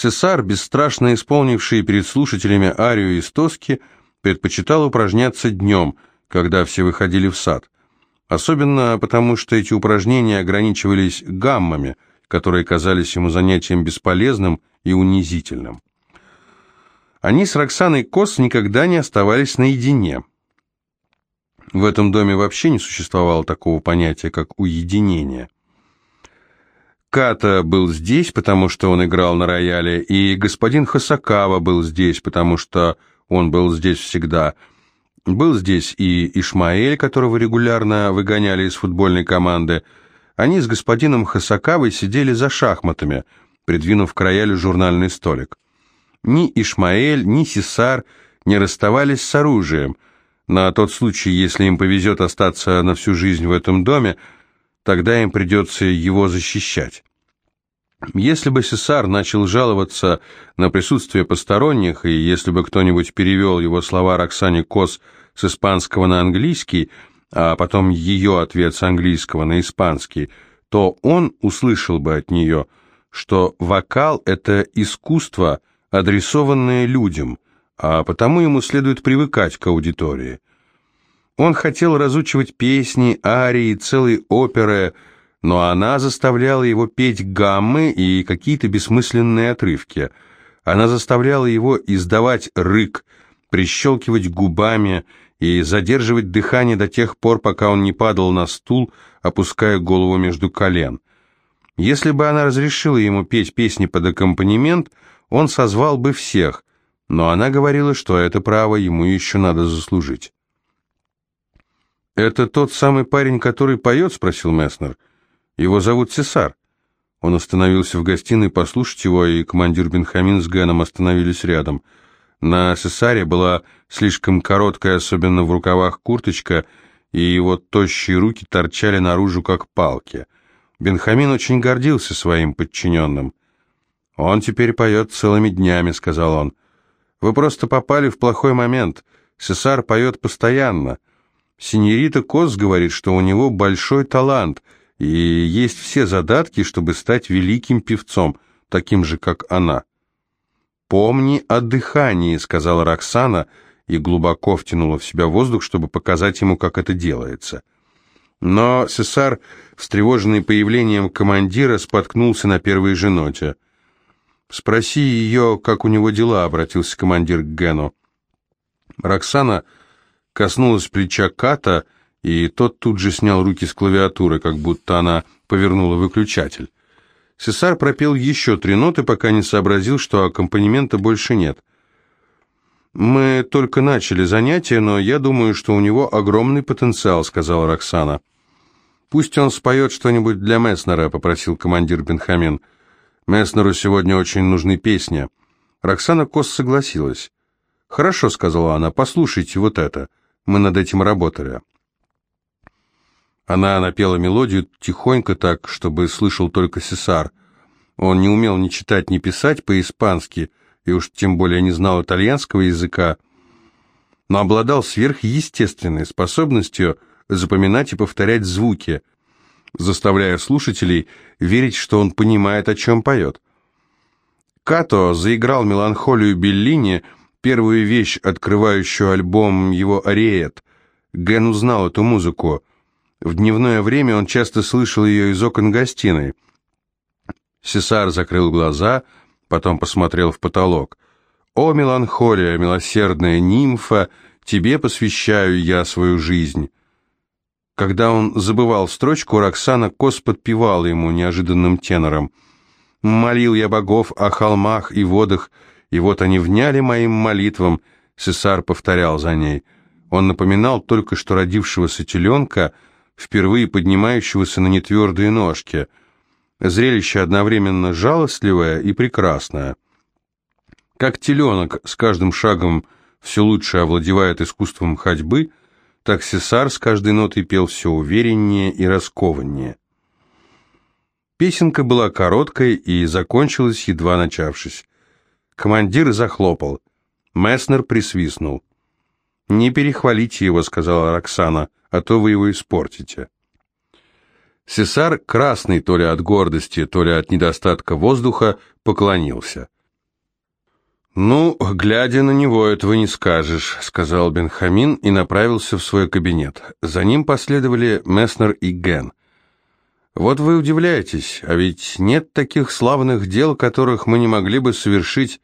Сесар, бесстрашно исполнивший перед слушателями арию из тоски, предпочитал упражняться днем, когда все выходили в сад. Особенно потому, что эти упражнения ограничивались гаммами, которые казались ему занятием бесполезным и унизительным. Они с Роксаной Кос никогда не оставались наедине. В этом доме вообще не существовало такого понятия, как уединение. Ката был здесь, потому что он играл на рояле, и господин Хасакава был здесь, потому что он был здесь всегда. Был здесь и Ишмаэль, которого регулярно выгоняли из футбольной команды. Они с господином Хасакавой сидели за шахматами, придвинув к роялю журнальный столик. Ни Ишмаэль, ни Сесар не расставались с оружием. На тот случай, если им повезет остаться на всю жизнь в этом доме, тогда им придется его защищать. Если бы Сесар начал жаловаться на присутствие посторонних, и если бы кто-нибудь перевел его слова Роксане Кос с испанского на английский, а потом ее ответ с английского на испанский, то он услышал бы от нее, что вокал – это искусство, адресованное людям, а потому ему следует привыкать к аудитории. Он хотел разучивать песни, арии, целые оперы, но она заставляла его петь гаммы и какие-то бессмысленные отрывки. Она заставляла его издавать рык, прищелкивать губами и задерживать дыхание до тех пор, пока он не падал на стул, опуская голову между колен. Если бы она разрешила ему петь песни под аккомпанемент – он созвал бы всех, но она говорила, что это право ему еще надо заслужить. «Это тот самый парень, который поет?» — спросил Месснер. «Его зовут Цесар». Он остановился в гостиной послушать его, и командир Бенхамин с Гэном остановились рядом. На Цесаре была слишком короткая, особенно в рукавах, курточка, и его тощие руки торчали наружу, как палки. Бенхамин очень гордился своим подчиненным. «Он теперь поет целыми днями», — сказал он. «Вы просто попали в плохой момент. Сесар поет постоянно. Синьорита Кос говорит, что у него большой талант, и есть все задатки, чтобы стать великим певцом, таким же, как она». «Помни о дыхании», — сказала Роксана, и глубоко втянула в себя воздух, чтобы показать ему, как это делается. Но Сесар, встревоженный появлением командира, споткнулся на первой же ноте — «Спроси ее, как у него дела», — обратился командир к Гену. Роксана коснулась плеча Ката, и тот тут же снял руки с клавиатуры, как будто она повернула выключатель. Сесар пропел еще три ноты, пока не сообразил, что аккомпанемента больше нет. «Мы только начали занятие, но я думаю, что у него огромный потенциал», — сказала Роксана. «Пусть он споет что-нибудь для Месснера», — попросил командир Бенхамин. Месснеру сегодня очень нужны песни. Роксана Кос согласилась. «Хорошо», — сказала она, — «послушайте вот это. Мы над этим работали». Она напела мелодию тихонько так, чтобы слышал только Сесар. Он не умел ни читать, ни писать по-испански, и уж тем более не знал итальянского языка, но обладал сверхъестественной способностью запоминать и повторять звуки — заставляя слушателей верить, что он понимает, о чем поет. Като заиграл меланхолию Беллини, первую вещь, открывающую альбом его «Ариет». Ген узнал эту музыку. В дневное время он часто слышал ее из окон гостиной. Сесар закрыл глаза, потом посмотрел в потолок. «О, меланхолия, милосердная нимфа, тебе посвящаю я свою жизнь». Когда он забывал строчку, Роксана Кос подпевала ему неожиданным тенором. «Молил я богов о холмах и водах, и вот они вняли моим молитвам», — Сесар повторял за ней. Он напоминал только что родившегося теленка, впервые поднимающегося на нетвердые ножки. Зрелище одновременно жалостливое и прекрасное. Как теленок с каждым шагом все лучше овладевает искусством ходьбы — так Сесар с каждой нотой пел все увереннее и раскованнее. Песенка была короткой и закончилась, едва начавшись. Командир захлопал. Месснер присвистнул. «Не перехвалите его», — сказала Роксана, — «а то вы его испортите». Сесар, красный то ли от гордости, то ли от недостатка воздуха, поклонился. «Ну, глядя на него, этого не скажешь», — сказал Бенхамин и направился в свой кабинет. За ним последовали Месснер и Ген. «Вот вы удивляетесь, а ведь нет таких славных дел, которых мы не могли бы совершить,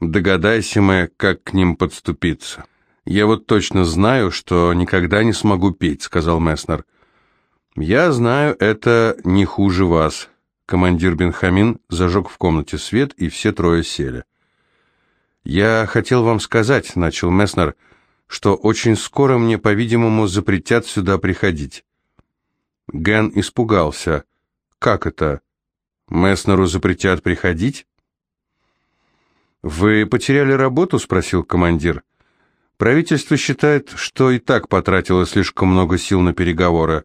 догадайся мы, как к ним подступиться». «Я вот точно знаю, что никогда не смогу петь», — сказал Месснер. «Я знаю, это не хуже вас». Командир Бенхамин зажег в комнате свет, и все трое сели. «Я хотел вам сказать», — начал Месснер, — «что очень скоро мне, по-видимому, запретят сюда приходить». Ген испугался. «Как это? Месснеру запретят приходить?» «Вы потеряли работу?» — спросил командир. «Правительство считает, что и так потратило слишком много сил на переговоры.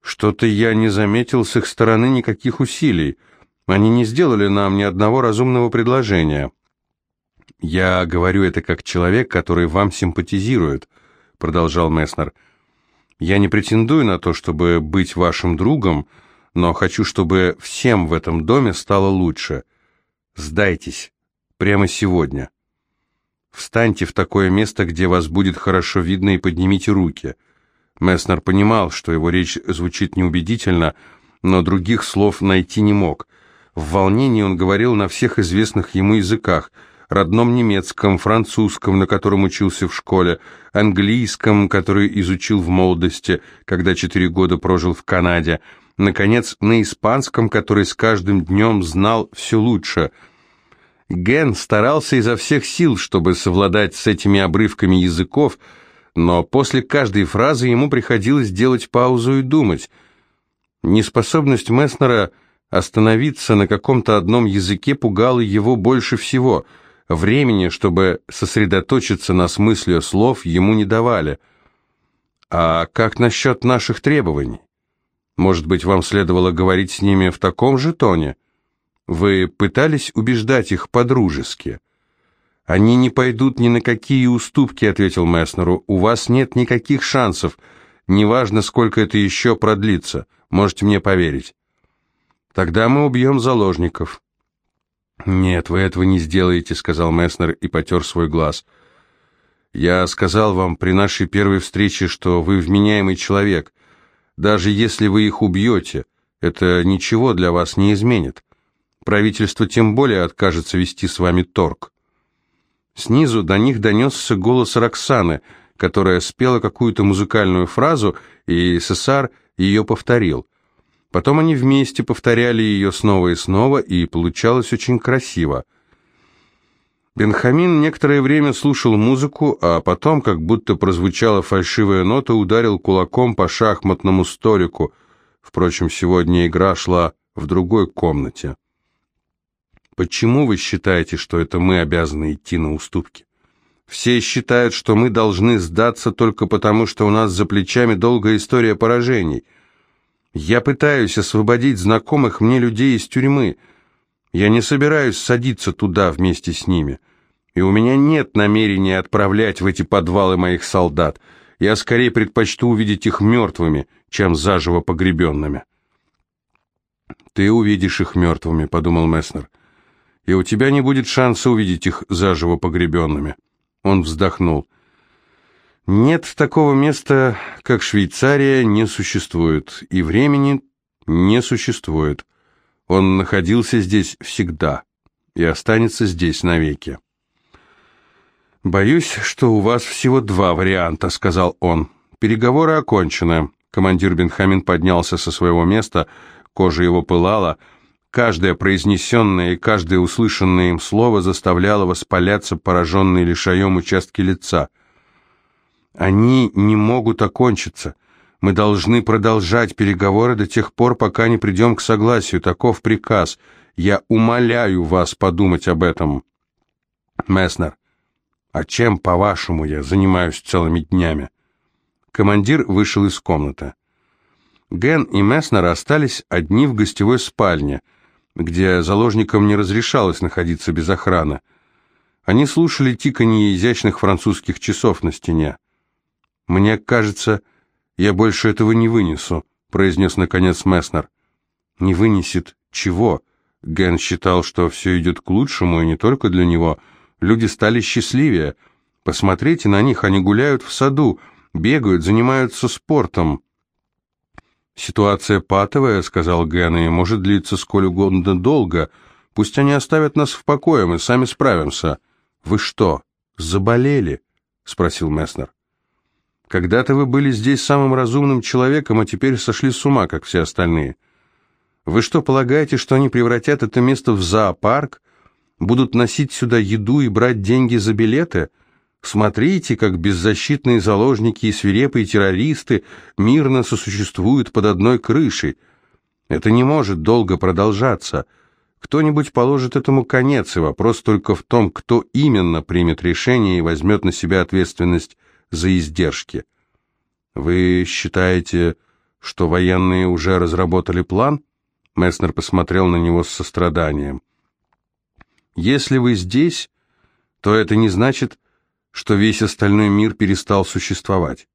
Что-то я не заметил с их стороны никаких усилий. Они не сделали нам ни одного разумного предложения». «Я говорю это как человек, который вам симпатизирует», — продолжал Месснер. «Я не претендую на то, чтобы быть вашим другом, но хочу, чтобы всем в этом доме стало лучше. Сдайтесь. Прямо сегодня. Встаньте в такое место, где вас будет хорошо видно, и поднимите руки». Месснер понимал, что его речь звучит неубедительно, но других слов найти не мог. В волнении он говорил на всех известных ему языках — родном немецком, французском, на котором учился в школе, английском, который изучил в молодости, когда четыре года прожил в Канаде, наконец, на испанском, который с каждым днем знал все лучше. Ген старался изо всех сил, чтобы совладать с этими обрывками языков, но после каждой фразы ему приходилось делать паузу и думать. Неспособность Месснера остановиться на каком-то одном языке пугала его больше всего – Времени, чтобы сосредоточиться на смысле слов, ему не давали. А как насчет наших требований? Может быть, вам следовало говорить с ними в таком же тоне? Вы пытались убеждать их по-дружески? Они не пойдут ни на какие уступки, ответил Месснеру. У вас нет никаких шансов. Неважно, сколько это еще продлится. Можете мне поверить. Тогда мы убьем заложников. «Нет, вы этого не сделаете», — сказал Месснер и потер свой глаз. «Я сказал вам при нашей первой встрече, что вы вменяемый человек. Даже если вы их убьете, это ничего для вас не изменит. Правительство тем более откажется вести с вами торг». Снизу до них донесся голос Роксаны, которая спела какую-то музыкальную фразу, и Сесар ее повторил — Потом они вместе повторяли ее снова и снова, и получалось очень красиво. Бенхамин некоторое время слушал музыку, а потом, как будто прозвучала фальшивая нота, ударил кулаком по шахматному столику. Впрочем, сегодня игра шла в другой комнате. Почему вы считаете, что это мы обязаны идти на уступки? Все считают, что мы должны сдаться только потому, что у нас за плечами долгая история поражений – я пытаюсь освободить знакомых мне людей из тюрьмы. Я не собираюсь садиться туда вместе с ними. И у меня нет намерения отправлять в эти подвалы моих солдат. Я скорее предпочту увидеть их мертвыми, чем заживо погребенными. «Ты увидишь их мертвыми», — подумал Месснер. «И у тебя не будет шанса увидеть их заживо погребенными». Он вздохнул. Нет такого места, как Швейцария, не существует, и времени не существует. Он находился здесь всегда и останется здесь навеки. «Боюсь, что у вас всего два варианта», — сказал он. «Переговоры окончены». Командир Бенхамин поднялся со своего места, кожа его пылала. Каждое произнесенное и каждое услышанное им слово заставляло воспаляться пораженные лишаем участки лица — они не могут окончиться. Мы должны продолжать переговоры до тех пор, пока не придем к согласию. Таков приказ. Я умоляю вас подумать об этом. Месснер, а чем, по-вашему, я занимаюсь целыми днями? Командир вышел из комнаты. Ген и Месснер остались одни в гостевой спальне, где заложникам не разрешалось находиться без охраны. Они слушали тиканье изящных французских часов на стене. «Мне кажется, я больше этого не вынесу», — произнес наконец Месснер. «Не вынесет чего?» Ген считал, что все идет к лучшему, и не только для него, Люди стали счастливее. Посмотрите на них, они гуляют в саду, бегают, занимаются спортом. «Ситуация патовая», — сказал Ген, — «и может длиться сколь угодно долго. Пусть они оставят нас в покое, мы сами справимся». «Вы что, заболели?» — спросил Месснер. «Когда-то вы были здесь самым разумным человеком, а теперь сошли с ума, как все остальные. Вы что, полагаете, что они превратят это место в зоопарк? Будут носить сюда еду и брать деньги за билеты?» Смотрите, как беззащитные заложники и свирепые террористы мирно сосуществуют под одной крышей. Это не может долго продолжаться. Кто-нибудь положит этому конец, и вопрос только в том, кто именно примет решение и возьмет на себя ответственность за издержки. Вы считаете, что военные уже разработали план? Месснер посмотрел на него с состраданием. Если вы здесь, то это не значит, что весь остальной мир перестал существовать.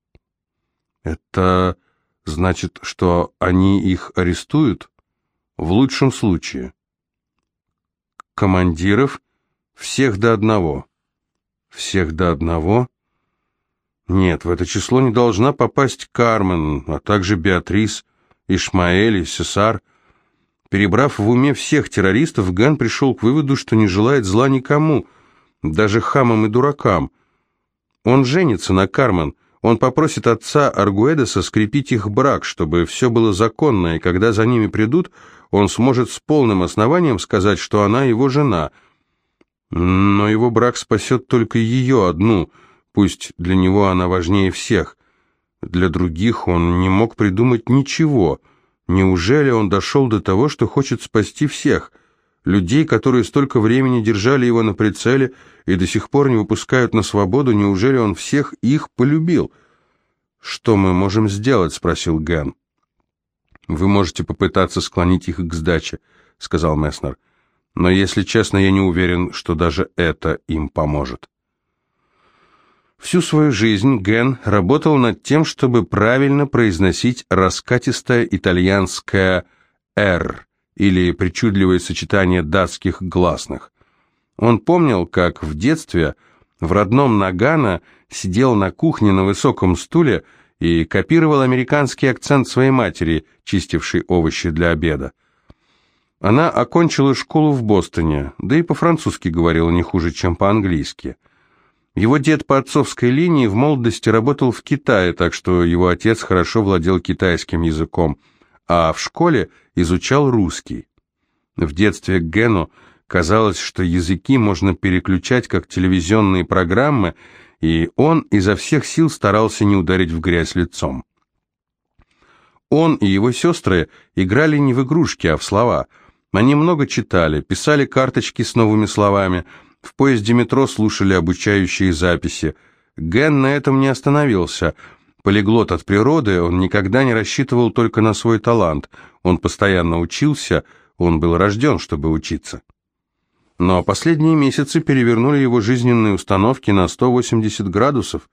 Это значит, что они их арестуют? В лучшем случае. Командиров всех до одного. Всех до одного? Нет, в это число не должна попасть Кармен, а также Беатрис, Ишмаэль и Сесар. Перебрав в уме всех террористов, Ган пришел к выводу, что не желает зла никому, даже хамам и дуракам – он женится на Кармен. Он попросит отца Аргуэдеса скрепить их брак, чтобы все было законно, и когда за ними придут, он сможет с полным основанием сказать, что она его жена. Но его брак спасет только ее одну, пусть для него она важнее всех. Для других он не мог придумать ничего. Неужели он дошел до того, что хочет спасти всех? Людей, которые столько времени держали его на прицеле и до сих пор не выпускают на свободу, неужели он всех их полюбил? «Что мы можем сделать?» — спросил Ген. «Вы можете попытаться склонить их к сдаче», — сказал Месснер. «Но, если честно, я не уверен, что даже это им поможет». Всю свою жизнь Ген работал над тем, чтобы правильно произносить раскатистое итальянское «р», или причудливое сочетание датских гласных. Он помнил, как в детстве в родном Нагано сидел на кухне на высоком стуле и копировал американский акцент своей матери, чистившей овощи для обеда. Она окончила школу в Бостоне, да и по-французски говорила не хуже, чем по-английски. Его дед по отцовской линии в молодости работал в Китае, так что его отец хорошо владел китайским языком – а в школе изучал русский. В детстве Гену казалось, что языки можно переключать как телевизионные программы, и он изо всех сил старался не ударить в грязь лицом. Он и его сестры играли не в игрушки, а в слова. Они много читали, писали карточки с новыми словами, в поезде метро слушали обучающие записи. Ген на этом не остановился – Полиглот от природы, он никогда не рассчитывал только на свой талант. Он постоянно учился, он был рожден, чтобы учиться. Но последние месяцы перевернули его жизненные установки на 180 градусов,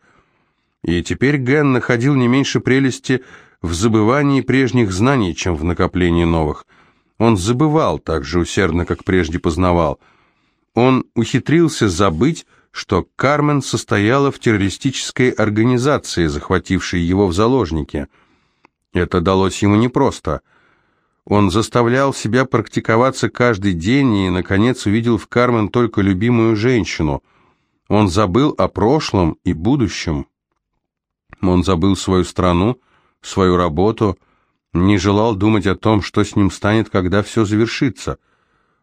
и теперь Ген находил не меньше прелести в забывании прежних знаний, чем в накоплении новых. Он забывал так же усердно, как прежде познавал. Он ухитрился забыть, что Кармен состояла в террористической организации, захватившей его в заложники. Это далось ему непросто. Он заставлял себя практиковаться каждый день и, наконец, увидел в Кармен только любимую женщину. Он забыл о прошлом и будущем. Он забыл свою страну, свою работу, не желал думать о том, что с ним станет, когда все завершится.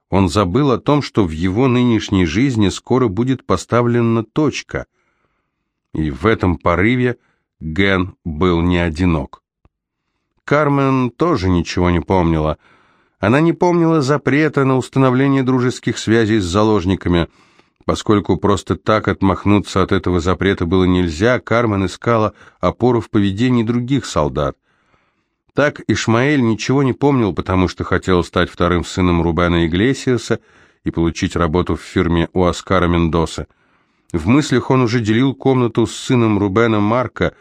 Он забыл о том, что в его нынешней жизни скоро будет поставлена точка. И в этом порыве Ген был не одинок. Кармен тоже ничего не помнила. Она не помнила запрета на установление дружеских связей с заложниками. Поскольку просто так отмахнуться от этого запрета было нельзя, Кармен искала опору в поведении других солдат. Так Ишмаэль ничего не помнил, потому что хотел стать вторым сыном Рубена Иглесиаса и получить работу в фирме у Оскара Мендоса. В мыслях он уже делил комнату с сыном Рубена Марка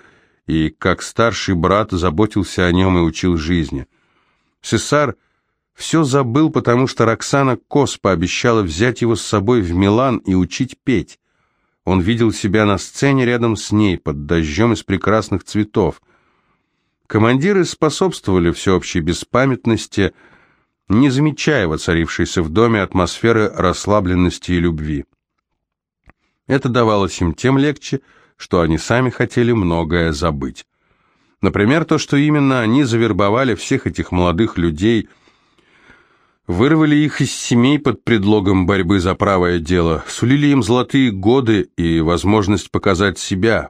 и, как старший брат, заботился о нем и учил жизни. Сесар Все забыл, потому что Роксана Кос пообещала взять его с собой в Милан и учить петь. Он видел себя на сцене рядом с ней, под дождем из прекрасных цветов. Командиры способствовали всеобщей беспамятности, не замечая воцарившейся в доме атмосферы расслабленности и любви. Это давалось им тем легче, что они сами хотели многое забыть. Например, то, что именно они завербовали всех этих молодых людей, вырвали их из семей под предлогом борьбы за правое дело, сулили им золотые годы и возможность показать себя.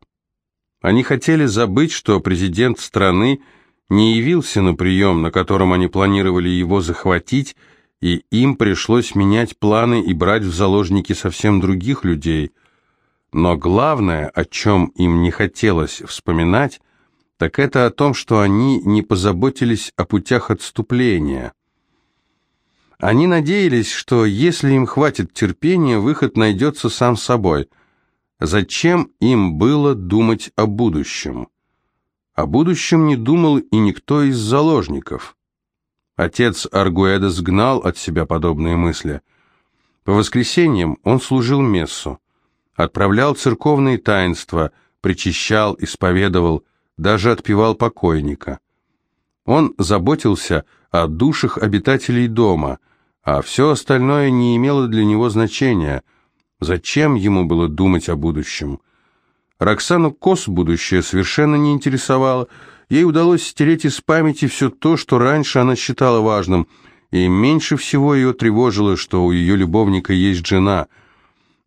Они хотели забыть, что президент страны не явился на прием, на котором они планировали его захватить, и им пришлось менять планы и брать в заложники совсем других людей. Но главное, о чем им не хотелось вспоминать, так это о том, что они не позаботились о путях отступления. Они надеялись, что если им хватит терпения, выход найдется сам собой. Зачем им было думать о будущем? О будущем не думал и никто из заложников. Отец Аргуэда сгнал от себя подобные мысли. По воскресеньям он служил мессу, отправлял церковные таинства, причащал, исповедовал, даже отпевал покойника. Он заботился о душах обитателей дома, а все остальное не имело для него значения. Зачем ему было думать о будущем? Роксану Кос будущее совершенно не интересовало. Ей удалось стереть из памяти все то, что раньше она считала важным, и меньше всего ее тревожило, что у ее любовника есть жена.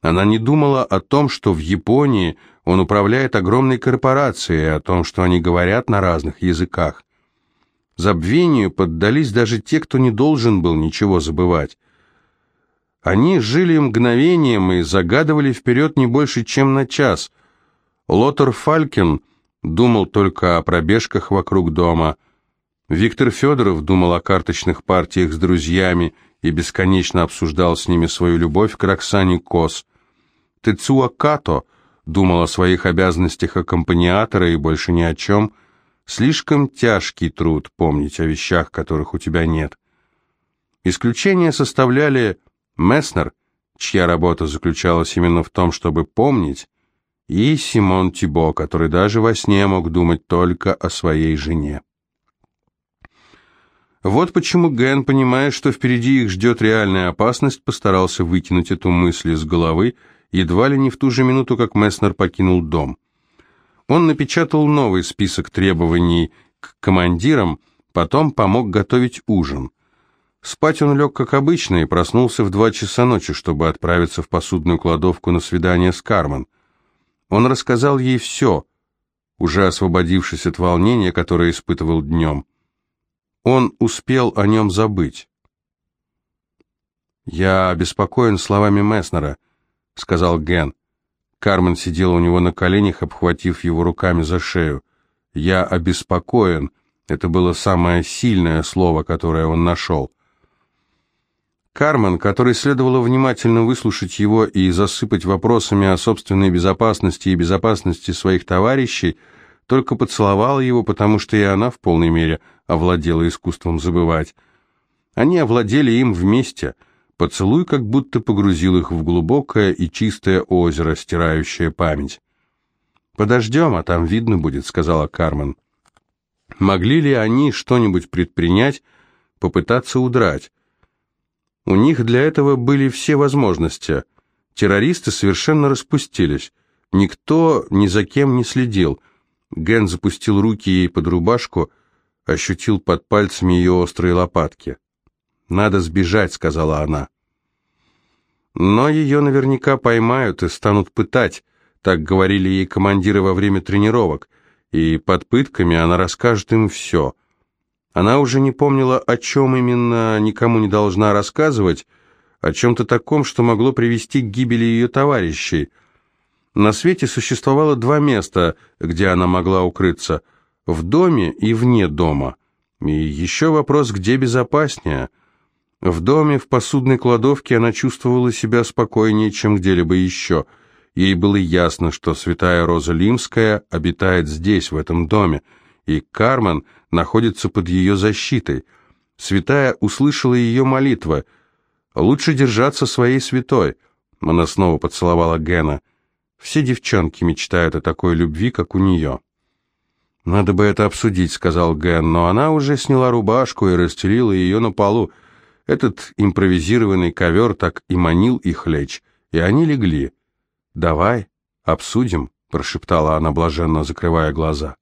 Она не думала о том, что в Японии он управляет огромной корпорацией, о том, что они говорят на разных языках. Забвению поддались даже те, кто не должен был ничего забывать. Они жили мгновением и загадывали вперед не больше, чем на час – Лотер Фалькин думал только о пробежках вокруг дома. Виктор Федоров думал о карточных партиях с друзьями и бесконечно обсуждал с ними свою любовь к Роксане Кос. Тецуа Като думал о своих обязанностях аккомпаниатора и больше ни о чем. Слишком тяжкий труд помнить о вещах, которых у тебя нет. Исключение составляли Месснер, чья работа заключалась именно в том, чтобы помнить, и Симон Тибо, который даже во сне мог думать только о своей жене. Вот почему Ген, понимая, что впереди их ждет реальная опасность, постарался выкинуть эту мысль из головы, едва ли не в ту же минуту, как Месснер покинул дом. Он напечатал новый список требований к командирам, потом помог готовить ужин. Спать он лег, как обычно, и проснулся в два часа ночи, чтобы отправиться в посудную кладовку на свидание с Кармен. Он рассказал ей все, уже освободившись от волнения, которое испытывал днем. Он успел о нем забыть. «Я обеспокоен словами Месснера», — сказал Ген. Кармен сидела у него на коленях, обхватив его руками за шею. «Я обеспокоен» — это было самое сильное слово, которое он нашел. Кармен, которой следовало внимательно выслушать его и засыпать вопросами о собственной безопасности и безопасности своих товарищей, только поцеловала его, потому что и она в полной мере овладела искусством забывать. Они овладели им вместе. Поцелуй как будто погрузил их в глубокое и чистое озеро, стирающее память. «Подождем, а там видно будет», — сказала Кармен. Могли ли они что-нибудь предпринять, попытаться удрать? У них для этого были все возможности. Террористы совершенно распустились. Никто ни за кем не следил. Ген запустил руки ей под рубашку, ощутил под пальцами ее острые лопатки. «Надо сбежать», — сказала она. «Но ее наверняка поймают и станут пытать», — так говорили ей командиры во время тренировок, и под пытками она расскажет им все — она уже не помнила, о чем именно никому не должна рассказывать, о чем-то таком, что могло привести к гибели ее товарищей. На свете существовало два места, где она могла укрыться – в доме и вне дома. И еще вопрос, где безопаснее. В доме, в посудной кладовке она чувствовала себя спокойнее, чем где-либо еще. Ей было ясно, что святая Роза Лимская обитает здесь, в этом доме, и Кармен – находится под ее защитой. Святая услышала ее молитва. «Лучше держаться своей святой». Она снова поцеловала Гена. Все девчонки мечтают о такой любви, как у нее. «Надо бы это обсудить», — сказал Ген, но она уже сняла рубашку и расстелила ее на полу. Этот импровизированный ковер так и манил их лечь, и они легли. «Давай, обсудим», — прошептала она, блаженно закрывая глаза.